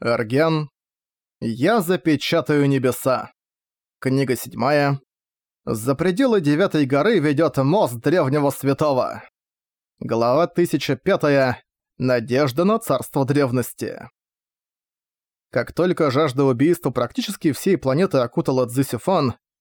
Эрген. Я запечатаю небеса. Книга седьмая. За пределы Девятой горы ведёт мост Древнего Святого. Глава 1005. Надежда на царство древности. Как только жажда убийства практически всей планеты окутала Цзюси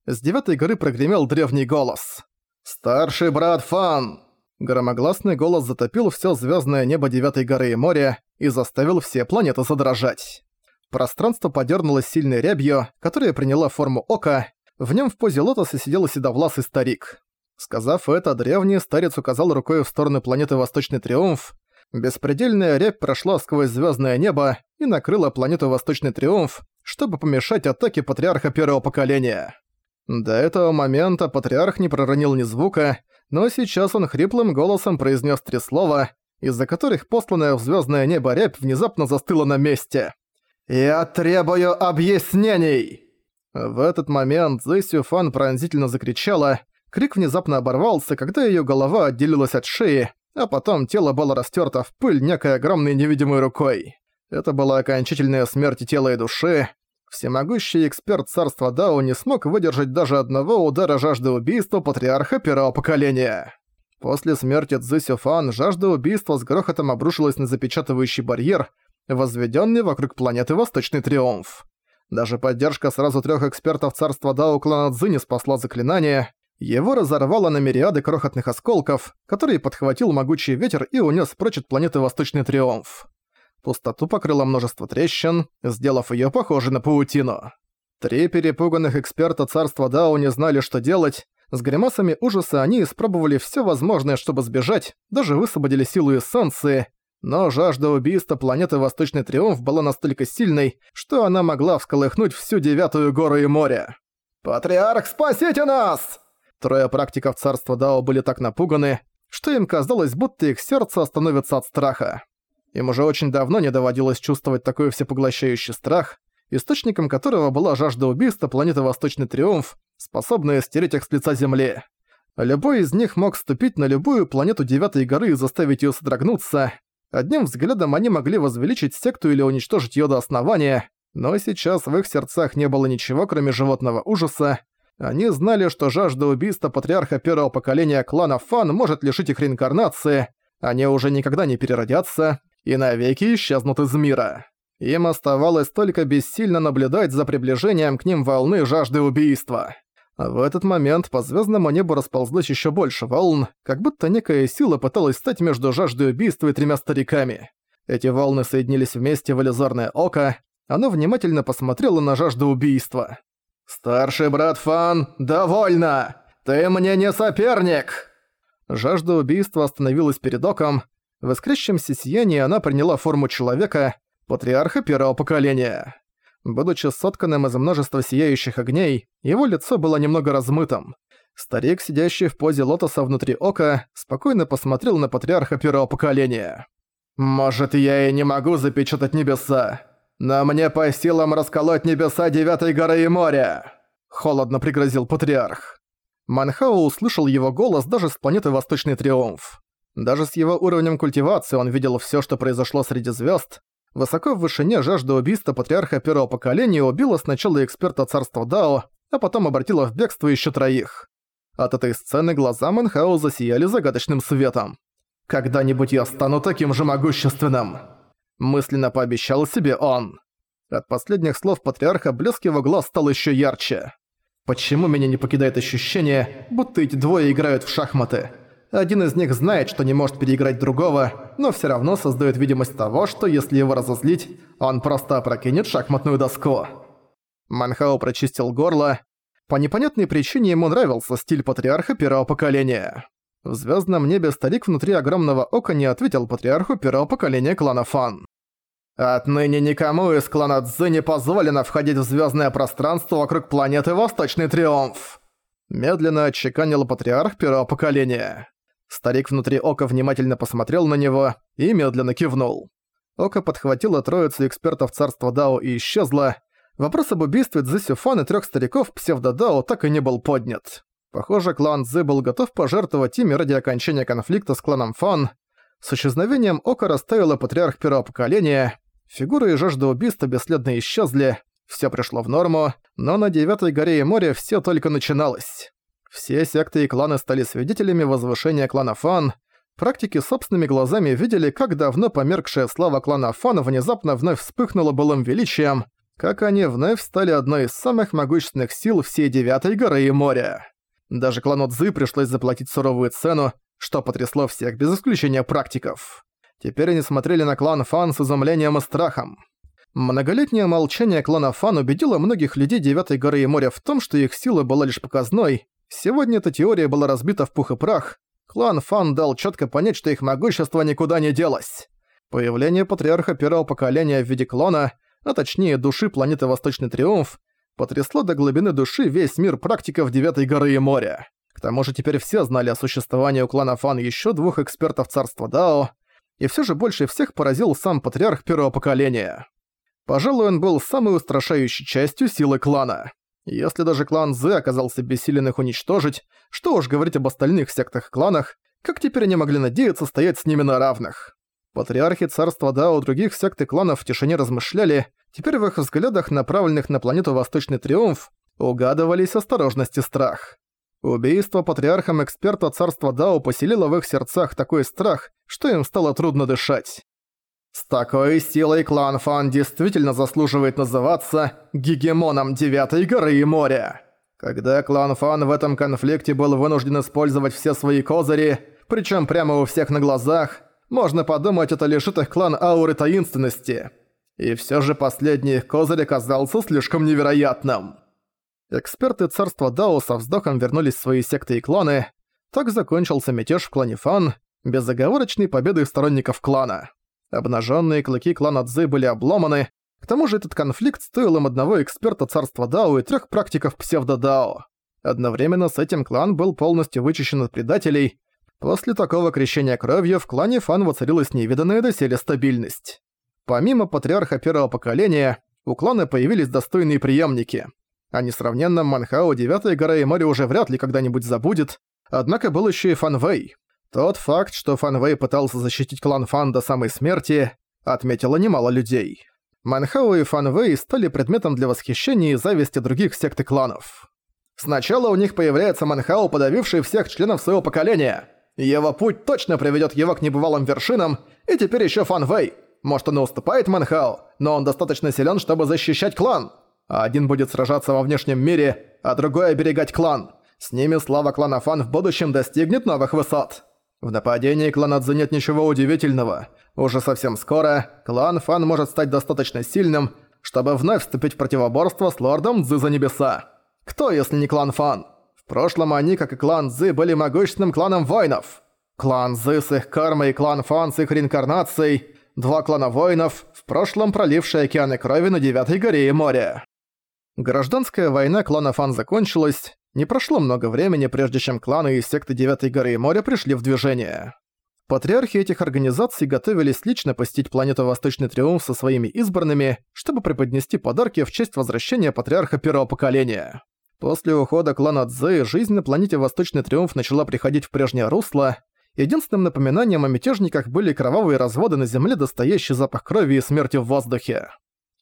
с Девятой горы прогремел древний голос. «Старший брат Фан!» Громогласный голос затопил всё звёздное небо Девятой горы и моря, и заставил все планеты задрожать. Пространство подернулось сильной рябью, которая приняла форму ока, в нем в позе лотоса сидел седовласый старик. Сказав это, древний старец указал рукой в сторону планеты Восточный Триумф. Беспредельная рябь прошла сквозь звездное небо и накрыла планету Восточный Триумф, чтобы помешать атаке Патриарха Первого Поколения. До этого момента Патриарх не проронил ни звука, но сейчас он хриплым голосом произнес три слова, из-за которых посланное в звездное небо рябь внезапно застыла на месте. «Я требую объяснений!» В этот момент Зэсю Фан пронзительно закричала, крик внезапно оборвался, когда её голова отделилась от шеи, а потом тело было растёрто в пыль некой огромной невидимой рукой. Это была окончательная смерть тела и души. Всемогущий эксперт царства Дао не смог выдержать даже одного удара жажды убийства патриарха первого поколения. После смерти Цзы Фан жажда убийства с грохотом обрушилась на запечатывающий барьер, возведенный вокруг планеты Восточный Триумф. Даже поддержка сразу трех экспертов царства Дао клана Цзы не спасла заклинание. Его разорвало на мириады крохотных осколков, которые подхватил могучий ветер и унес прочь от планеты Восточный Триумф. Пустоту покрыло множество трещин, сделав ее похожей на паутину. Три перепуганных эксперта царства Дао не знали, что делать, с гримасами ужаса они испробовали все возможное, чтобы сбежать, даже высвободили силу эссенции, но жажда убийства планеты Восточный Триумф была настолько сильной, что она могла всколыхнуть всю Девятую Гору и море. «Патриарх, спасите нас!» Трое практиков царства Дао были так напуганы, что им казалось, будто их сердце остановится от страха. Им уже очень давно не доводилось чувствовать такой всепоглощающий страх, источником которого была жажда убийства планеты Восточный Триумф, способная стереть их с лица Земли. Любой из них мог ступить на любую планету Девятой горы и заставить её содрогнуться. Одним взглядом они могли возвеличить секту или уничтожить её до основания, но сейчас в их сердцах не было ничего, кроме животного ужаса. Они знали, что жажда убийства патриарха первого поколения клана Фан может лишить их реинкарнации, они уже никогда не переродятся и навеки исчезнут из мира. Им оставалось только бессильно наблюдать за приближением к ним волны жажды убийства. В этот момент по звездному небу расползлось еще больше волн, как будто некая сила пыталась стать между жаждой убийства и тремя стариками. Эти волны соединились вместе в иллюзорное око, оно внимательно посмотрело на жажду убийства. «Старший брат Фан, довольно! Ты мне не соперник!» Жажда убийства остановилась перед оком, в искрящемся сиянии она приняла форму человека, патриарха первого поколения. Будучи сотканным из множества сияющих огней, его лицо было немного размытым. Старик, сидящий в позе лотоса внутри ока, спокойно посмотрел на патриарха первого поколения. «Может, я и не могу запечатать небеса, но мне по силам расколоть небеса Девятой горы и моря!» Холодно пригрозил патриарх. Манхао услышал его голос даже с планеты Восточный Триумф. Даже с его уровнем культивации он видел всё, что произошло среди звёзд, Высоко в вышине жажда убийства патриарха первого поколения убила сначала эксперта царства Дао, а потом обратила в бегство еще троих. От этой сцены глаза Мэнхао засияли загадочным светом. «Когда-нибудь я стану таким же могущественным!» Мысленно пообещал себе он. От последних слов патриарха блеск его глаз стал еще ярче. «Почему меня не покидает ощущение, будто эти двое играют в шахматы?» Один из них знает, что не может переиграть другого, но всё равно создает видимость того, что если его разозлить, он просто опрокинет шахматную доску. Манхао прочистил горло. По непонятной причине ему нравился стиль патриарха первого поколения. В звёздном небе старик внутри огромного ока не ответил патриарху первого поколения клана Фан. «Отныне никому из клана Цзы не позволено входить в звёздное пространство вокруг планеты Восточный Триумф!» Медленно отчеканил патриарх первого поколения. Старик внутри ока внимательно посмотрел на него и медленно кивнул. Око подхватило троицу экспертов царства Дао и исчезло. Вопрос об убийстве Цзы и трёх стариков псевдо-Дао так и не был поднят. Похоже, клан Цзы был готов пожертвовать ими ради окончания конфликта с кланом Фан. С исчезновением Ока расставила патриарх первого поколения. Фигуры и жажда убийства бесследно исчезли, все пришло в норму, но на Девятой горе и море все только начиналось. Все секты и кланы стали свидетелями возвышения клана Фан. Практики собственными глазами видели, как давно померкшая слава клана Фан внезапно вновь вспыхнула былым величием, как они вновь стали одной из самых могущественных сил всей Девятой горы и моря. Даже клану Цзы пришлось заплатить суровую цену, что потрясло всех без исключения практиков. Теперь они смотрели на клан Фан с изумлением и страхом. Многолетнее молчание клана Фан убедило многих людей Девятой горы и моря в том, что их сила была лишь показной. Сегодня эта теория была разбита в пух и прах. Клан Фан дал четко понять, что их могущество никуда не делось. Появление патриарха первого поколения в виде клона, а точнее души планеты Восточный Триумф, потрясло до глубины души весь мир практиков Девятой горы и моря. К тому же теперь все знали о существовании у клана Фан еще двух экспертов царства Дао, и все же больше всех поразил сам патриарх первого поколения. Пожалуй, он был самой устрашающей частью силы клана. Если даже клан Зы оказался бессилен их уничтожить, что уж говорить об остальных сектах-кланах, как теперь они могли надеяться стоять с ними на равных? Патриархи царства Дао других сект и кланов в тишине размышляли, теперь в их взглядах, направленных на планету Восточный Триумф, угадывались осторожность и страх. Убийство патриархом эксперта царства Дао поселило в их сердцах такой страх, что им стало трудно дышать. С такой силой клан Фан действительно заслуживает называться гегемоном Девятой горы и моря. Когда клан Фан в этом конфликте был вынужден использовать все свои козыри, причем прямо у всех на глазах, можно подумать, это лишит их клан ауры таинственности. И все же последний их козырь оказался слишком невероятным. Эксперты царства Дао со вздохом вернулись в свои секты и кланы. Так закончился мятеж в клане Фан, безоговорочной победой сторонников клана. Обнаженные клыки клана Цзы были обломаны, к тому же этот конфликт стоил им одного эксперта царства Дао и трех практиков псевдо-Дао. Одновременно с этим клан был полностью вычищен от предателей. После такого крещения кровью в клане Фан воцарилась невиданная доселе стабильность. Помимо патриарха первого поколения, у клана появились достойные преемники – о несравненном Манхао Девятая гора и море уже вряд ли когда-нибудь забудет, однако был еще и Фанвей. Тот факт, что Фанвей пытался защитить клан Фан до самой смерти, отметило немало людей. Манхао и Фанвей стали предметом для восхищения и зависти других сект и кланов. Сначала у них появляется Манхао, подавивший всех членов своего поколения. Его путь точно приведет его к небывалым вершинам, и теперь еще Фанвей. Может, он и уступает Манхао, но он достаточно силен, чтобы защищать клан а один будет сражаться во внешнем мире, а другой оберегать клан. С ними слава клана Фан в будущем достигнет новых высот. В нападении клана Цзы нет ничего удивительного. Уже совсем скоро клан Фан может стать достаточно сильным, чтобы вновь вступить в противоборство с лордом Цзы за небеса. Кто, если не клан Фан? В прошлом они, как и клан Цзы, были могущественным кланом воинов. Клан Цзы с их кармой и клан Фан с их реинкарнацией – два клана воинов, в прошлом пролившие океаны крови на Девятой горе и море. Гражданская война клана Фан закончилась, не прошло много времени, прежде чем кланы из секты Девятой горы и моря пришли в движение. Патриархи этих организаций готовились лично посетить планету Восточный Триумф со своими избранными, чтобы преподнести подарки в честь возвращения патриарха первого поколения. После ухода клана Цзэ жизнь на планете Восточный Триумф начала приходить в прежнее русло. Единственным напоминанием о мятежниках были кровавые разводы на земле, достоящий запах крови и смерти в воздухе.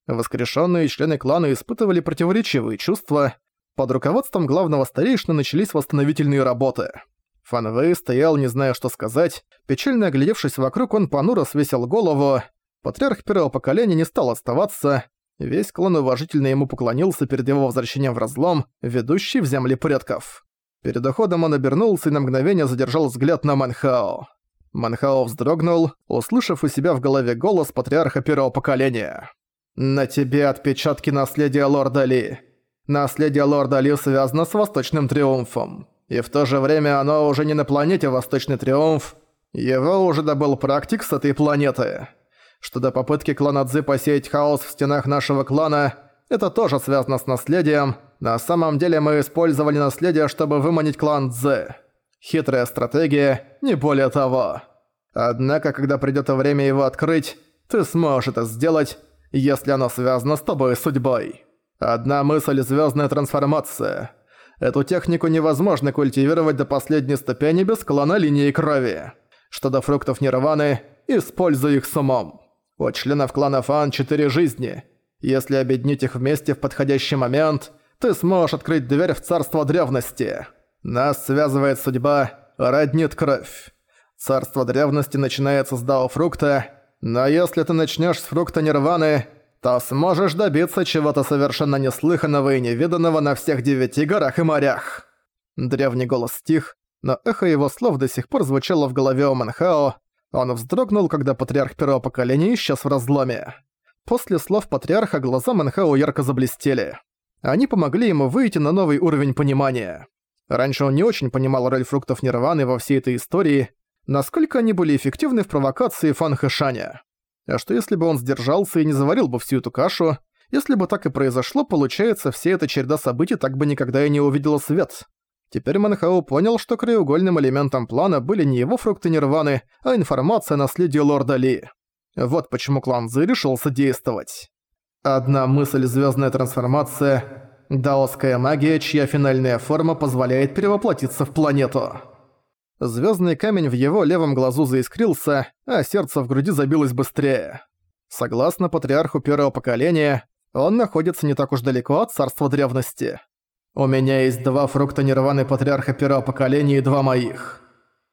Воскрешенные члены клана испытывали противоречивые чувства. Под руководством главного старейшины начались восстановительные работы. Фанвей стоял, не зная, что сказать. Печально оглядевшись вокруг, он понуро свесил голову. Патриарх первого поколения не стал оставаться. Весь клан уважительно ему поклонился перед его возвращением в разлом, ведущий в земли предков. Перед уходом он обернулся и на мгновение задержал взгляд на Манхао. Манхао вздрогнул, услышав у себя в голове голос патриарха первого поколения. «На тебе отпечатки наследия лорда Ли. Наследие лорда Ли связано с Восточным Триумфом. И в то же время оно уже не на планете Восточный Триумф. Его уже добыл практик с этой планеты. Что до попытки клана Цзы посеять хаос в стенах нашего клана, это тоже связано с наследием. На самом деле мы использовали наследие, чтобы выманить клан Цзы. Хитрая стратегия, не более того. Однако, когда придёт время его открыть, ты сможешь это сделать, если оно связано с тобой судьбой. Одна мысль – звездная трансформация. Эту технику невозможно культивировать до последней ступени без клана линии крови. Что до фруктов нирваны, используй их с умом. У членов клана Фан четыре жизни. Если объединить их вместе в подходящий момент, ты сможешь открыть дверь в царство древности. Нас связывает судьба, роднит кровь. Царство древности начинается с Дао Фрукта, но если ты начнешь с фрукта Нирваны, то сможешь добиться чего-то совершенно неслыханного и невиданного на всех девяти горах и морях». Древний голос стих, но эхо его слов до сих пор звучало в голове у Манхао. Он вздрогнул, когда патриарх первого поколения исчез в разломе. После слов патриарха глаза Манхао ярко заблестели. Они помогли ему выйти на новый уровень понимания. Раньше он не очень понимал роль фруктов Нирваны во всей этой истории, насколько они были эффективны в провокации Фан Хэшаня. А что если бы он сдержался и не заварил бы всю эту кашу? Если бы так и произошло, получается, вся эта череда событий так бы никогда и не увидела свет. Теперь Манхау понял, что краеугольным элементом плана были не его фрукты Нирваны, а информация о наследии Лорда Ли. Вот почему клан Зы решился действовать. Одна мысль «Звездная трансформация» — даосская магия, чья финальная форма позволяет перевоплотиться в планету. Звездный камень в его левом глазу заискрился, а сердце в груди забилось быстрее. Согласно патриарху первого поколения, он находится не так уж далеко от царства древности. У меня есть два фрукта нирваны патриарха первого поколения и два моих.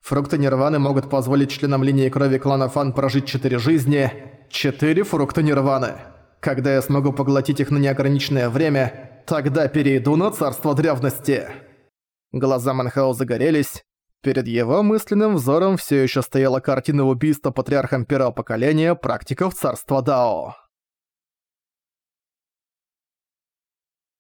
Фрукты нирваны могут позволить членам линии крови клана Фан прожить четыре жизни. Четыре фрукта нирваны. Когда я смогу поглотить их на неограниченное время, тогда перейду на царство древности. Глаза Манхау загорелись, Перед его мысленным взором все еще стояла картина убийства патриархом первого поколения практиков царства Дао.